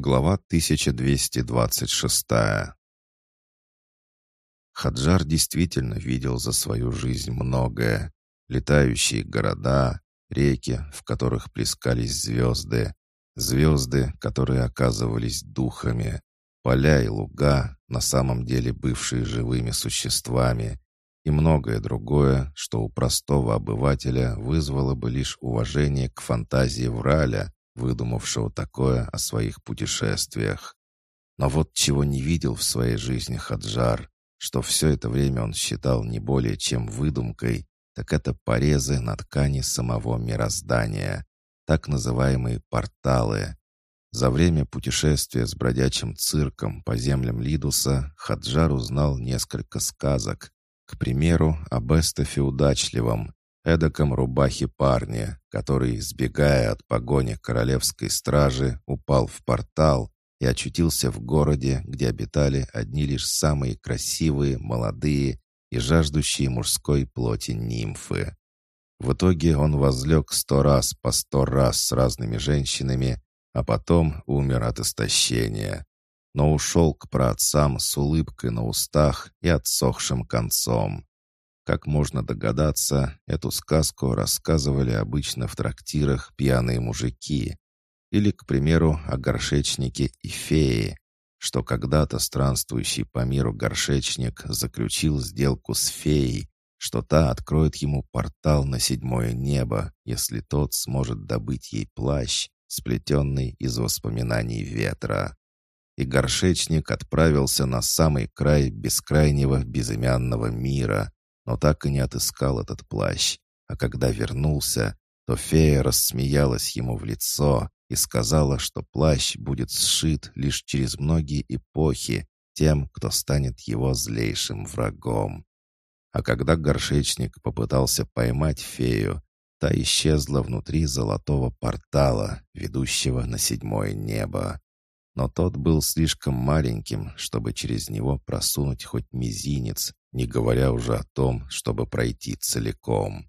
Глава 1226 Хаджар действительно видел за свою жизнь многое. Летающие города, реки, в которых плескались звезды, звезды, которые оказывались духами, поля и луга, на самом деле бывшие живыми существами, и многое другое, что у простого обывателя вызвало бы лишь уважение к фантазии Враля, выдумавшего такое о своих путешествиях. Но вот чего не видел в своей жизни Хаджар, что все это время он считал не более чем выдумкой, так это порезы на ткани самого мироздания, так называемые порталы. За время путешествия с бродячим цирком по землям Лидуса Хаджар узнал несколько сказок, к примеру, об Эстефе Удачливом, эдаком рубахе-парне, который, сбегая от погони королевской стражи, упал в портал и очутился в городе, где обитали одни лишь самые красивые, молодые и жаждущие мужской плоти нимфы. В итоге он возлег сто раз по сто раз с разными женщинами, а потом умер от истощения но ушел к праотцам с улыбкой на устах и отсохшим концом. Как можно догадаться, эту сказку рассказывали обычно в трактирах пьяные мужики. Или, к примеру, о горшечнике и фее, что когда-то странствующий по миру горшечник заключил сделку с феей, что та откроет ему портал на седьмое небо, если тот сможет добыть ей плащ, сплетенный из воспоминаний ветра и горшечник отправился на самый край бескрайнего безымянного мира, но так и не отыскал этот плащ. А когда вернулся, то фея рассмеялась ему в лицо и сказала, что плащ будет сшит лишь через многие эпохи тем, кто станет его злейшим врагом. А когда горшечник попытался поймать фею, та исчезла внутри золотого портала, ведущего на седьмое небо но тот был слишком маленьким, чтобы через него просунуть хоть мизинец, не говоря уже о том, чтобы пройти целиком.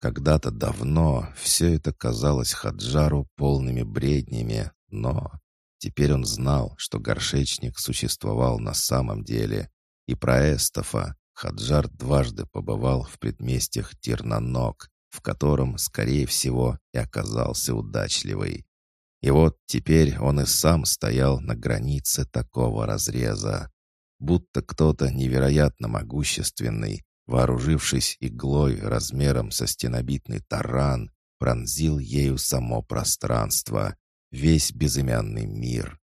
Когда-то давно все это казалось Хаджару полными бреднями, но теперь он знал, что горшечник существовал на самом деле, и про Эстофа Хаджар дважды побывал в предместьях Тирнанок, в котором, скорее всего, и оказался удачливый. И вот теперь он и сам стоял на границе такого разреза. Будто кто-то невероятно могущественный, вооружившись иглой размером со стенобитный таран, пронзил ею само пространство, весь безымянный мир.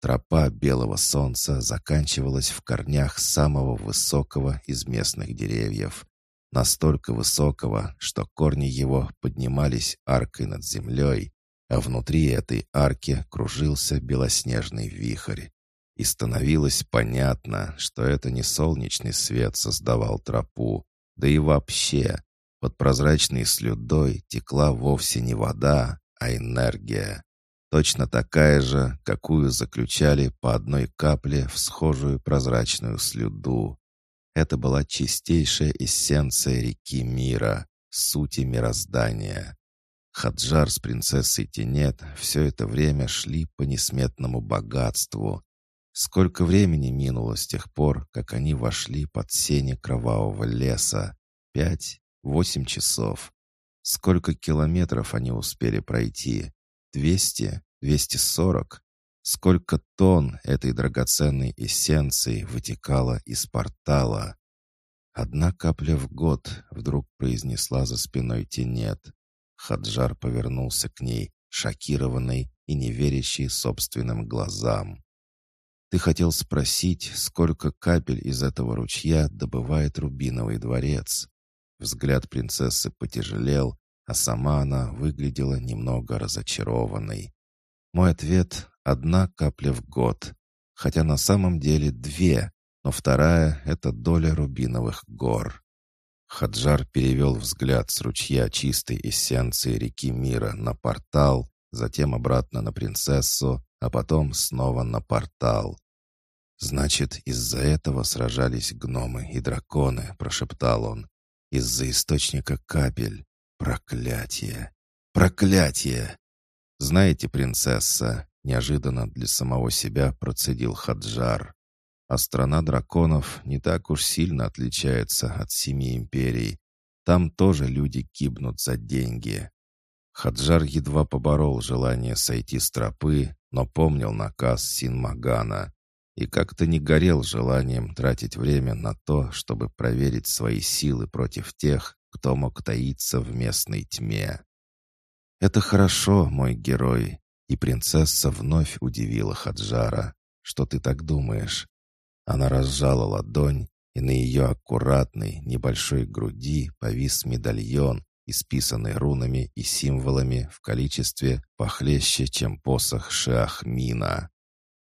Тропа белого солнца заканчивалась в корнях самого высокого из местных деревьев. Настолько высокого, что корни его поднимались аркой над землей, а внутри этой арки кружился белоснежный вихрь. И становилось понятно, что это не солнечный свет создавал тропу, да и вообще, под прозрачной слюдой текла вовсе не вода, а энергия. Точно такая же, какую заключали по одной капле в схожую прозрачную слюду. Это была чистейшая эссенция реки мира, сути мироздания. Хаджар с принцессой Тенет все это время шли по несметному богатству. Сколько времени минуло с тех пор, как они вошли под сени кровавого леса? Пять? Восемь часов. Сколько километров они успели пройти? Двести? Двести сорок? Сколько тонн этой драгоценной эссенции вытекало из портала? «Одна капля в год», — вдруг произнесла за спиной Тенет. Хаджар повернулся к ней, шокированный и не верящий собственным глазам. «Ты хотел спросить, сколько капель из этого ручья добывает Рубиновый дворец?» Взгляд принцессы потяжелел, а сама она выглядела немного разочарованной. Мой ответ — одна капля в год, хотя на самом деле две, но вторая — это доля Рубиновых гор. Хаджар перевел взгляд с ручья чистой эссенции реки мира на портал, затем обратно на принцессу, а потом снова на портал. «Значит, из-за этого сражались гномы и драконы», — прошептал он. «Из-за источника капель. Проклятие! Проклятие!» «Знаете, принцесса, неожиданно для самого себя процедил Хаджар. А страна драконов не так уж сильно отличается от семи империй. Там тоже люди гибнут за деньги. Хаджар едва поборол желание сойти с тропы, но помнил наказ Синмагана и как-то не горел желанием тратить время на то, чтобы проверить свои силы против тех, кто мог таиться в местной тьме. «Это хорошо, мой герой», и принцесса вновь удивила Хаджара. «Что ты так думаешь?» Она разжала ладонь, и на ее аккуратной небольшой груди повис медальон, исписанный рунами и символами в количестве похлеще, чем посох Шиахмина.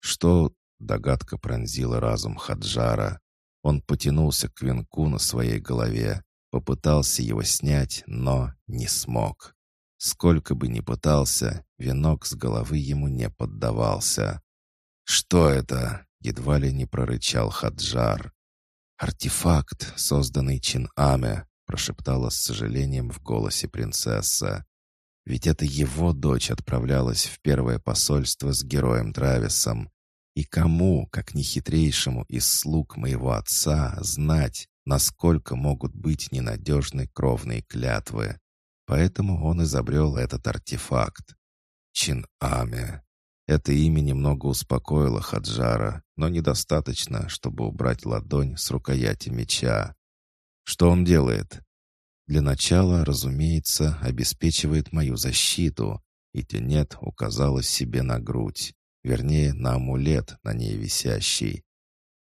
Что догадка пронзила разум Хаджара. Он потянулся к венку на своей голове, попытался его снять, но не смог. Сколько бы ни пытался, венок с головы ему не поддавался. «Что это?» — едва ли не прорычал Хаджар. «Артефакт, созданный Чин-Аме», — прошептала с сожалением в голосе принцесса. «Ведь это его дочь отправлялась в первое посольство с героем Трависом. И кому, как нехитрейшему из слуг моего отца, знать, насколько могут быть ненадежны кровные клятвы? Поэтому он изобрел этот артефакт. Чин-Аме. Это имя немного успокоило Хаджара, но недостаточно, чтобы убрать ладонь с рукояти меча. Что он делает? Для начала, разумеется, обеспечивает мою защиту, и Тенет указала себе на грудь, вернее, на амулет на ней висящий.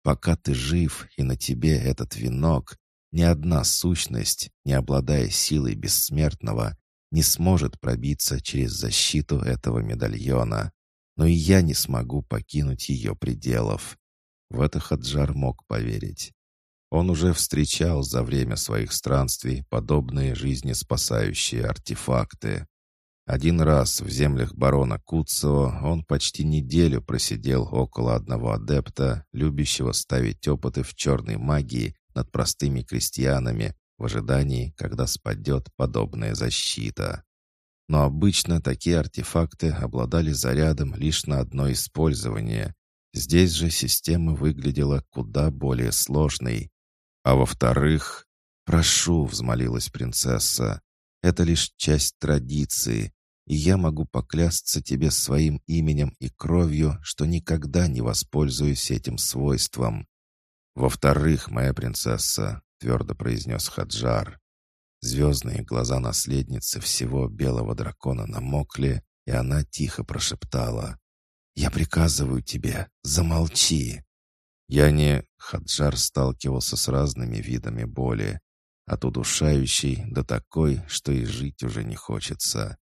Пока ты жив и на тебе этот венок, ни одна сущность, не обладая силой бессмертного, не сможет пробиться через защиту этого медальона. Но и я не смогу покинуть ее пределов. В это Хаджар мог поверить. Он уже встречал за время своих странствий подобные жизнеспасающие артефакты. Один раз в землях барона Куцева он почти неделю просидел около одного адепта, любящего ставить опыты в черной магии над простыми крестьянами в ожидании, когда спадет подобная защита. Но обычно такие артефакты обладали зарядом лишь на одно использование. Здесь же система выглядела куда более сложной, а во-вторых, «Прошу», — взмолилась принцесса, — «это лишь часть традиции, и я могу поклясться тебе своим именем и кровью, что никогда не воспользуюсь этим свойством». «Во-вторых, моя принцесса», — твердо произнес Хаджар, звездные глаза наследницы всего белого дракона намокли, и она тихо прошептала, «Я приказываю тебе, замолчи!» Я не... Хаджар сталкивался с разными видами боли. От удушающей до такой, что и жить уже не хочется.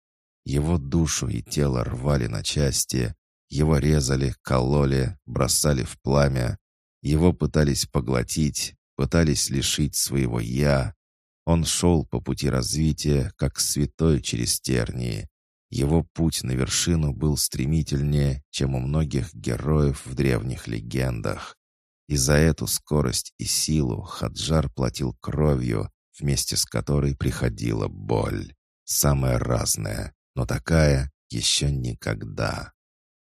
Его душу и тело рвали на части. Его резали, кололи, бросали в пламя. Его пытались поглотить, пытались лишить своего «я». Он шел по пути развития, как святой через тернии. Его путь на вершину был стремительнее, чем у многих героев в древних легендах. И за эту скорость и силу Хаджар платил кровью, вместе с которой приходила боль. Самая разная, но такая еще никогда.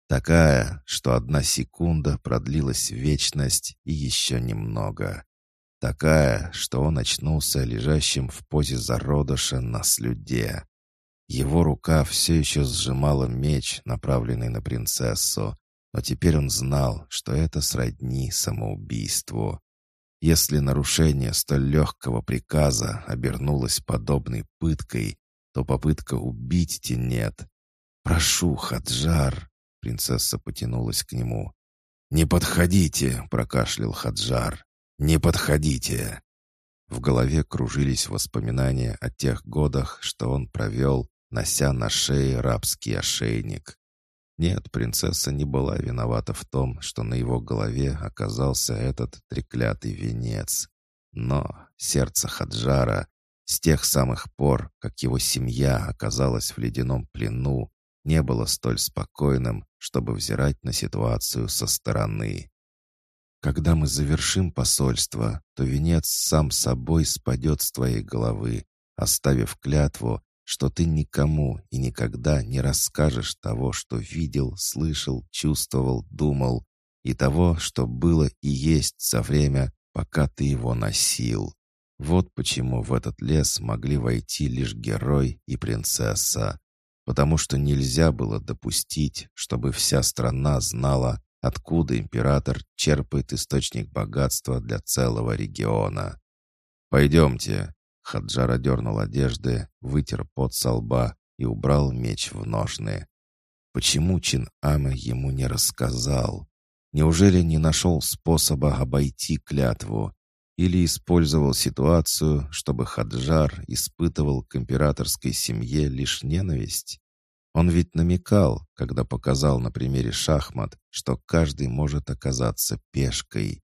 Такая, что одна секунда продлилась вечность и еще немного. Такая, что он очнулся лежащим в позе зародыша на слюде. Его рука все еще сжимала меч, направленный на принцессу, но теперь он знал, что это сродни самоубийству. Если нарушение столь легкого приказа обернулось подобной пыткой, то попытка убить Тенет. «Прошу, Хаджар!» — принцесса потянулась к нему. «Не подходите!» — прокашлял Хаджар. «Не подходите!» В голове кружились воспоминания о тех годах, что он провел, нося на шее рабский ошейник. Нет, принцесса не была виновата в том, что на его голове оказался этот треклятый венец. Но сердце Хаджара, с тех самых пор, как его семья оказалась в ледяном плену, не было столь спокойным, чтобы взирать на ситуацию со стороны. Когда мы завершим посольство, то венец сам собой спадет с твоей головы, оставив клятву, что ты никому и никогда не расскажешь того, что видел, слышал, чувствовал, думал, и того, что было и есть за время, пока ты его носил. Вот почему в этот лес могли войти лишь герой и принцесса. Потому что нельзя было допустить, чтобы вся страна знала, откуда император черпает источник богатства для целого региона. «Пойдемте». Хаджар одернул одежды, вытер пот со лба и убрал меч в ножны. Почему Чин Аме ему не рассказал? Неужели не нашел способа обойти клятву? Или использовал ситуацию, чтобы Хаджар испытывал к императорской семье лишь ненависть? Он ведь намекал, когда показал на примере шахмат, что каждый может оказаться пешкой.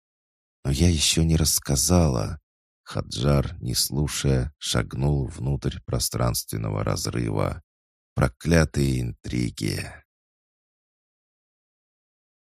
Но я еще не рассказала. Хаджар, не слушая, шагнул внутрь пространственного разрыва. Проклятые интриги!